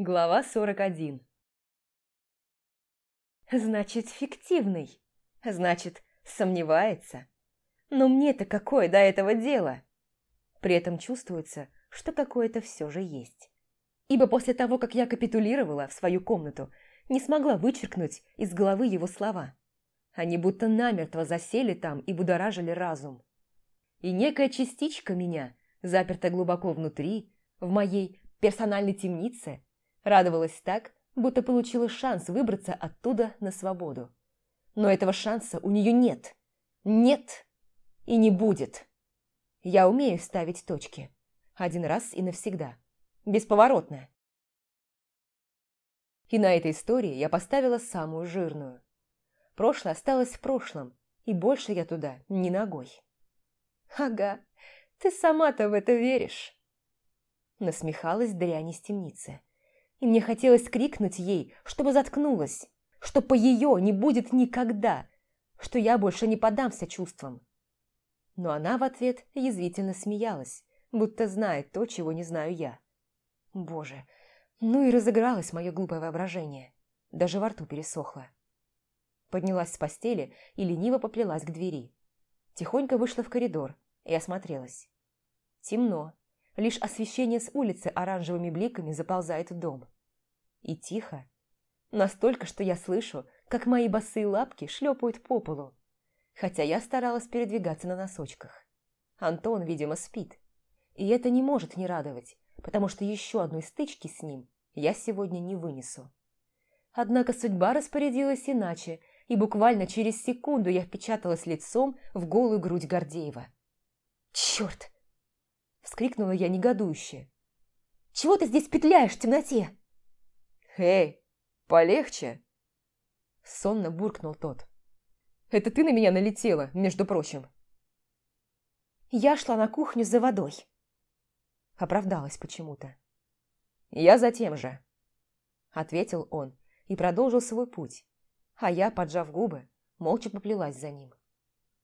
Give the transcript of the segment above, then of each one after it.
Глава 41 Значит, фиктивный. Значит, сомневается. Но мне-то какое до этого дело? При этом чувствуется, что какое-то все же есть. Ибо после того, как я капитулировала в свою комнату, не смогла вычеркнуть из головы его слова. Они будто намертво засели там и будоражили разум. И некая частичка меня, запертая глубоко внутри, в моей персональной темнице, радовалась так, будто получила шанс выбраться оттуда на свободу. Но этого шанса у нее нет. Нет и не будет. Я умею ставить точки. Один раз и навсегда. Бесповоротно. И на этой истории я поставила самую жирную. Прошлое осталось в прошлом, и больше я туда не ногой. «Ага, ты сама-то в это веришь!» Насмехалась дрянь из темницы. И мне хотелось крикнуть ей, чтобы заткнулась, что по ее не будет никогда, что я больше не подамся чувствам. Но она в ответ язвительно смеялась, будто знает то, чего не знаю я. Боже, ну и разыгралось мое глупое воображение. Даже во рту пересохло. Поднялась с постели и лениво поплелась к двери. Тихонько вышла в коридор и осмотрелась. Темно, Лишь освещение с улицы оранжевыми бликами заползает в дом. И тихо. Настолько, что я слышу, как мои босые лапки шлепают по полу. Хотя я старалась передвигаться на носочках. Антон, видимо, спит. И это не может не радовать, потому что еще одной стычки с ним я сегодня не вынесу. Однако судьба распорядилась иначе, и буквально через секунду я впечаталась лицом в голую грудь Гордеева. «Черт! Вскрикнула я негодующе. «Чего ты здесь петляешь в темноте?» «Эй, полегче!» Сонно буркнул тот. «Это ты на меня налетела, между прочим?» «Я шла на кухню за водой». Оправдалась почему-то. «Я за тем же», — ответил он и продолжил свой путь, а я, поджав губы, молча поплелась за ним.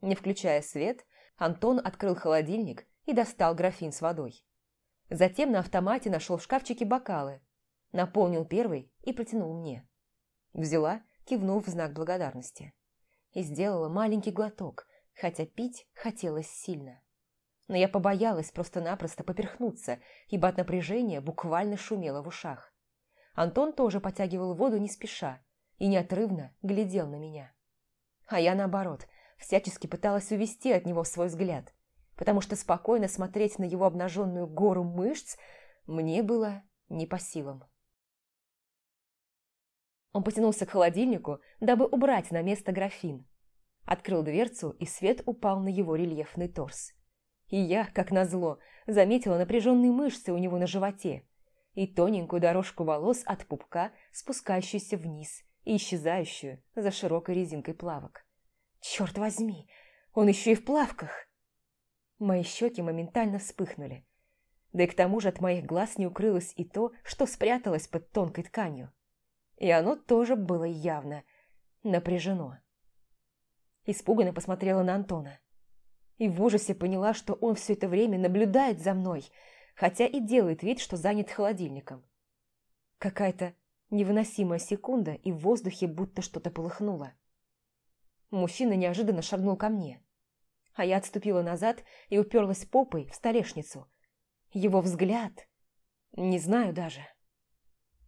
Не включая свет, Антон открыл холодильник и достал графин с водой. Затем на автомате нашел в шкафчике бокалы, наполнил первый и протянул мне. Взяла, кивнув в знак благодарности. И сделала маленький глоток, хотя пить хотелось сильно. Но я побоялась просто-напросто поперхнуться, ибо от напряжения буквально шумело в ушах. Антон тоже потягивал воду не спеша и неотрывно глядел на меня. А я, наоборот, всячески пыталась увести от него свой взгляд, потому что спокойно смотреть на его обнаженную гору мышц мне было не по силам. Он потянулся к холодильнику, дабы убрать на место графин. Открыл дверцу, и свет упал на его рельефный торс. И я, как назло, заметила напряженные мышцы у него на животе и тоненькую дорожку волос от пупка, спускающуюся вниз и исчезающую за широкой резинкой плавок. Черт возьми, он еще и в плавках! Мои щеки моментально вспыхнули. Да и к тому же от моих глаз не укрылось и то, что спряталось под тонкой тканью. И оно тоже было явно напряжено. Испуганно посмотрела на Антона. И в ужасе поняла, что он все это время наблюдает за мной, хотя и делает вид, что занят холодильником. Какая-то невыносимая секунда, и в воздухе будто что-то полыхнуло. Мужчина неожиданно шагнул ко мне а я отступила назад и уперлась попой в столешницу. Его взгляд... Не знаю даже.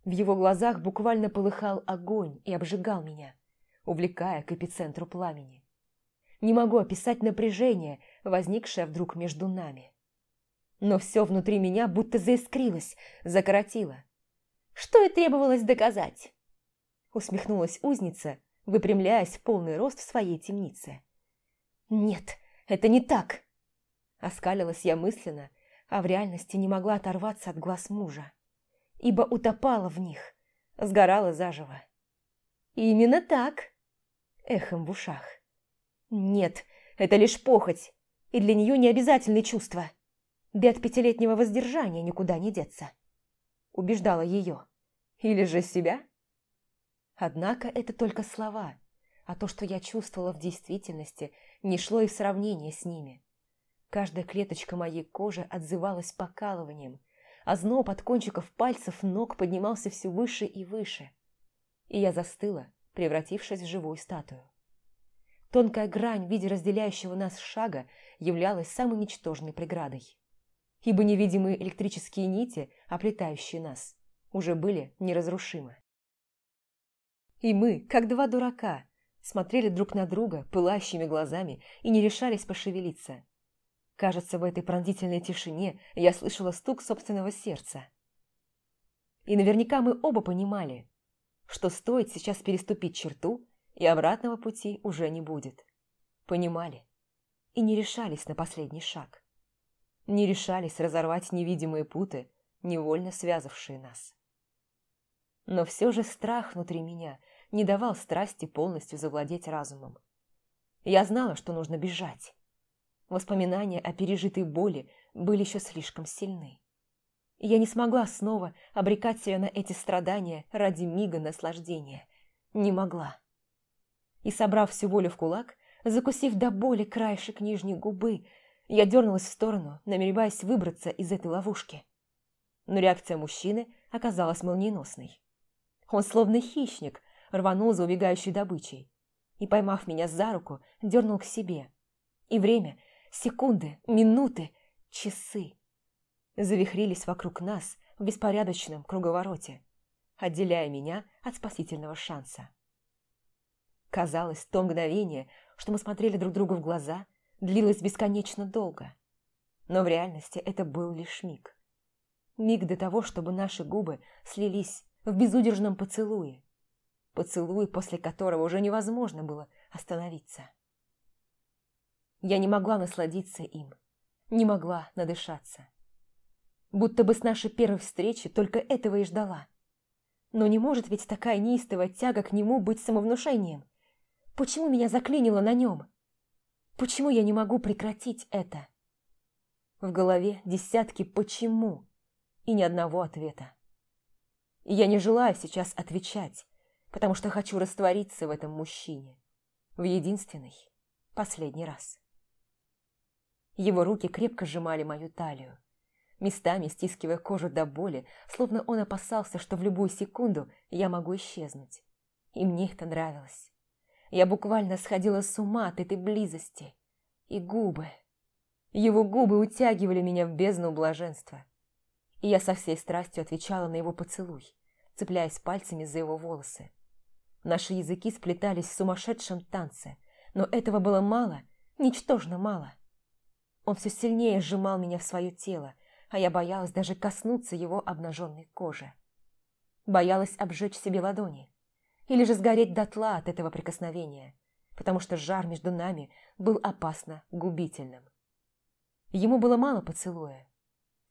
В его глазах буквально полыхал огонь и обжигал меня, увлекая к эпицентру пламени. Не могу описать напряжение, возникшее вдруг между нами. Но все внутри меня будто заискрилось, закоротило. Что и требовалось доказать? Усмехнулась узница, выпрямляясь в полный рост в своей темнице. Нет, это не так!» Оскалилась я мысленно, а в реальности не могла оторваться от глаз мужа, ибо утопала в них, сгорала заживо. «Именно так!» Эхом в ушах. «Нет, это лишь похоть, и для нее не обязательные чувства. Да от пятилетнего воздержания никуда не деться», убеждала ее. «Или же себя?» Однако это только слова, а то, что я чувствовала в действительности – не шло и в сравнение с ними. Каждая клеточка моей кожи отзывалась покалыванием, а зноб от кончиков пальцев ног поднимался все выше и выше. И я застыла, превратившись в живую статую. Тонкая грань в виде разделяющего нас шага являлась самой ничтожной преградой. Ибо невидимые электрические нити, оплетающие нас, уже были неразрушимы. И мы, как два дурака, смотрели друг на друга пылающими глазами и не решались пошевелиться. Кажется, в этой пронзительной тишине я слышала стук собственного сердца. И наверняка мы оба понимали, что стоит сейчас переступить черту, и обратного пути уже не будет. Понимали и не решались на последний шаг. Не решались разорвать невидимые путы, невольно связавшие нас. Но все же страх внутри меня не давал страсти полностью завладеть разумом. Я знала, что нужно бежать. Воспоминания о пережитой боли были еще слишком сильны. я не смогла снова обрекать себя на эти страдания ради мига наслаждения. Не могла. И, собрав всю волю в кулак, закусив до боли краешек нижней губы, я дернулась в сторону, намереваясь выбраться из этой ловушки. Но реакция мужчины оказалась молниеносной. Он, словно хищник, рванул за убегающей добычей и, поймав меня за руку, дернул к себе. И время, секунды, минуты, часы завихрились вокруг нас в беспорядочном круговороте, отделяя меня от спасительного шанса. Казалось, то мгновение, что мы смотрели друг другу в глаза, длилось бесконечно долго. Но в реальности это был лишь миг. Миг до того, чтобы наши губы слились в безудержном поцелуе. Поцелуй, после которого уже невозможно было остановиться. Я не могла насладиться им, не могла надышаться. Будто бы с нашей первой встречи только этого и ждала. Но не может ведь такая неистовая тяга к нему быть самовнушением. Почему меня заклинило на нем? Почему я не могу прекратить это? В голове десятки «почему» и ни одного ответа. И я не желаю сейчас отвечать, потому что хочу раствориться в этом мужчине. В единственный, последний раз. Его руки крепко сжимали мою талию, местами стискивая кожу до боли, словно он опасался, что в любую секунду я могу исчезнуть. И мне это нравилось. Я буквально сходила с ума от этой близости. И губы. Его губы утягивали меня в бездну блаженства и я со всей страстью отвечала на его поцелуй, цепляясь пальцами за его волосы. Наши языки сплетались в сумасшедшем танце, но этого было мало, ничтожно мало. Он все сильнее сжимал меня в свое тело, а я боялась даже коснуться его обнаженной кожи. Боялась обжечь себе ладони или же сгореть дотла от этого прикосновения, потому что жар между нами был опасно губительным. Ему было мало поцелуя,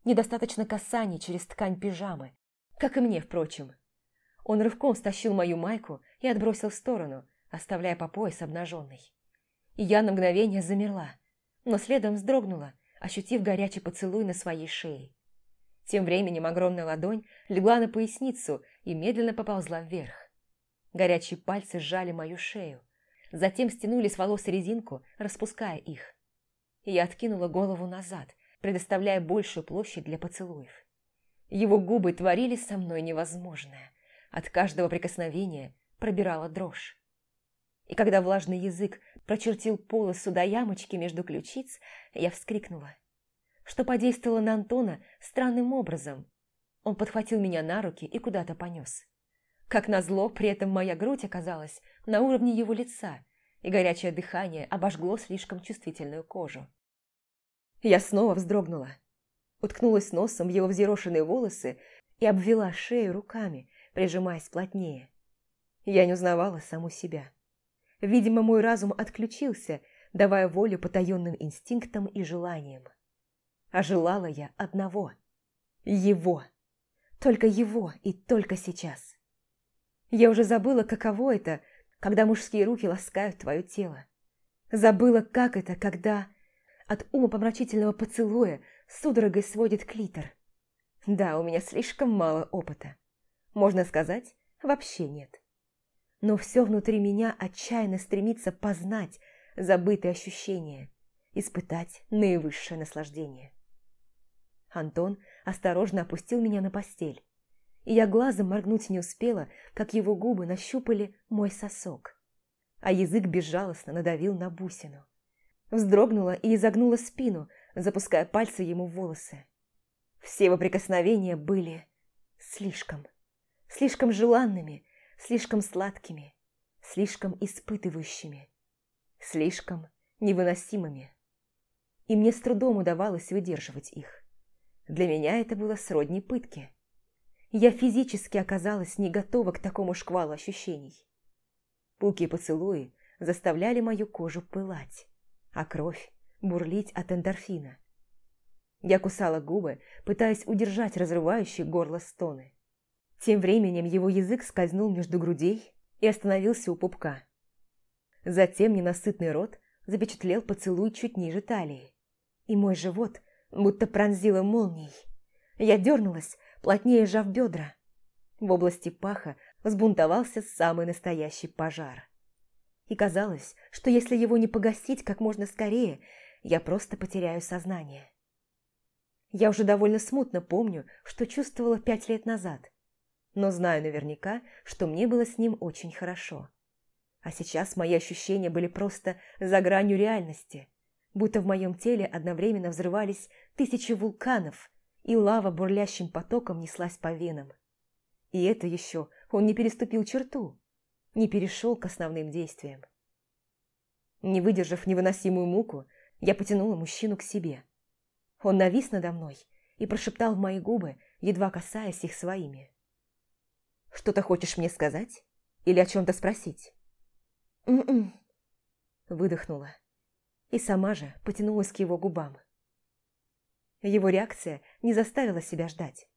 Недостаточно касаний через ткань пижамы, как и мне, впрочем. Он рывком стащил мою майку и отбросил в сторону, оставляя по пояс обнаженной. И я на мгновение замерла, но следом вздрогнула, ощутив горячий поцелуй на своей шее. Тем временем огромная ладонь легла на поясницу и медленно поползла вверх. Горячие пальцы сжали мою шею, затем стянули с волос резинку, распуская их. Я откинула голову назад – предоставляя большую площадь для поцелуев. Его губы творили со мной невозможное. От каждого прикосновения пробирала дрожь. И когда влажный язык прочертил полосу до ямочки между ключиц, я вскрикнула. Что подействовало на Антона странным образом. Он подхватил меня на руки и куда-то понес. Как назло, при этом моя грудь оказалась на уровне его лица, и горячее дыхание обожгло слишком чувствительную кожу. Я снова вздрогнула. Уткнулась носом в его взъерошенные волосы и обвела шею руками, прижимаясь плотнее. Я не узнавала саму себя. Видимо, мой разум отключился, давая волю потаенным инстинктам и желаниям. А желала я одного – его. Только его и только сейчас. Я уже забыла, каково это, когда мужские руки ласкают твое тело. Забыла, как это, когда от умопомрачительного поцелуя судорогой сводит клитор. Да, у меня слишком мало опыта. Можно сказать, вообще нет. Но все внутри меня отчаянно стремится познать забытые ощущения, испытать наивысшее наслаждение. Антон осторожно опустил меня на постель. И я глазом моргнуть не успела, как его губы нащупали мой сосок. А язык безжалостно надавил на бусину. Вздрогнула и изогнула спину, запуская пальцы ему в волосы. Все его прикосновения были слишком, слишком желанными, слишком сладкими, слишком испытывающими, слишком невыносимыми. И мне с трудом удавалось выдерживать их. Для меня это было сродни пытки. Я физически оказалась не готова к такому шквалу ощущений. Пуки и поцелуи заставляли мою кожу пылать, а кровь бурлить от эндорфина. Я кусала губы, пытаясь удержать разрывающие горло стоны. Тем временем его язык скользнул между грудей и остановился у пупка. Затем ненасытный рот запечатлел поцелуй чуть ниже талии. И мой живот будто пронзило молнией. Я дернулась, плотнее сжав бедра. В области паха взбунтовался самый настоящий пожар. И казалось, что если его не погасить как можно скорее, я просто потеряю сознание. Я уже довольно смутно помню, что чувствовала пять лет назад, но знаю наверняка, что мне было с ним очень хорошо. А сейчас мои ощущения были просто за гранью реальности, будто в моем теле одновременно взрывались тысячи вулканов, и лава бурлящим потоком неслась по венам. И это еще он не переступил черту, не перешел к основным действиям. Не выдержав невыносимую муку, я потянула мужчину к себе. Он навис надо мной и прошептал в мои губы, едва касаясь их своими. «Что-то хочешь мне сказать? Или о чем-то спросить?» «М-м», выдохнула. И сама же потянулась к его губам. Его реакция не заставила себя ждать.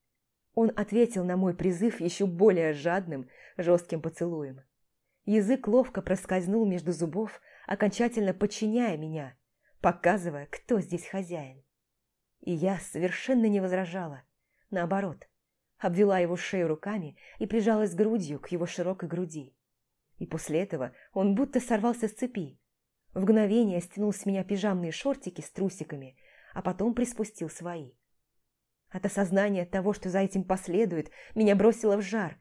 Он ответил на мой призыв еще более жадным, жестким поцелуем. Язык ловко проскользнул между зубов, окончательно подчиняя меня, показывая, кто здесь хозяин. И я совершенно не возражала. Наоборот, обвела его шею руками и прижалась грудью к его широкой груди. И после этого он будто сорвался с цепи. В мгновение стянул с меня пижамные шортики с трусиками, а потом приспустил свои. От осознания того, что за этим последует, меня бросило в жар.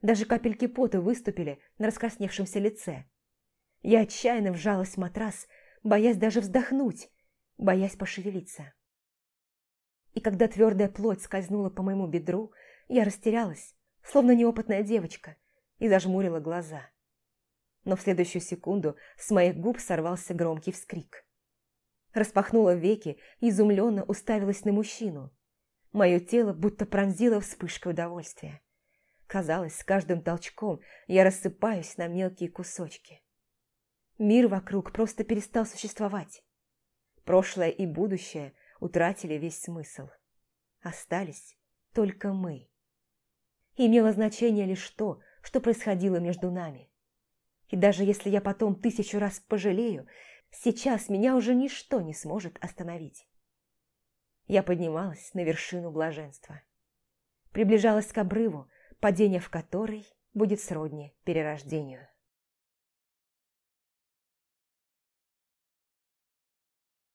Даже капельки пота выступили на раскрасневшемся лице. Я отчаянно вжалась в матрас, боясь даже вздохнуть, боясь пошевелиться. И когда твердая плоть скользнула по моему бедру, я растерялась, словно неопытная девочка, и зажмурила глаза. Но в следующую секунду с моих губ сорвался громкий вскрик. Распахнула веки и изумленно уставилась на мужчину. Мое тело будто пронзило вспышка удовольствия. Казалось, с каждым толчком я рассыпаюсь на мелкие кусочки. Мир вокруг просто перестал существовать. Прошлое и будущее утратили весь смысл. Остались только мы. Имело значение лишь то, что происходило между нами. И даже если я потом тысячу раз пожалею, сейчас меня уже ничто не сможет остановить. Я поднималась на вершину блаженства. Приближалась к обрыву, падение в который будет сродни перерождению.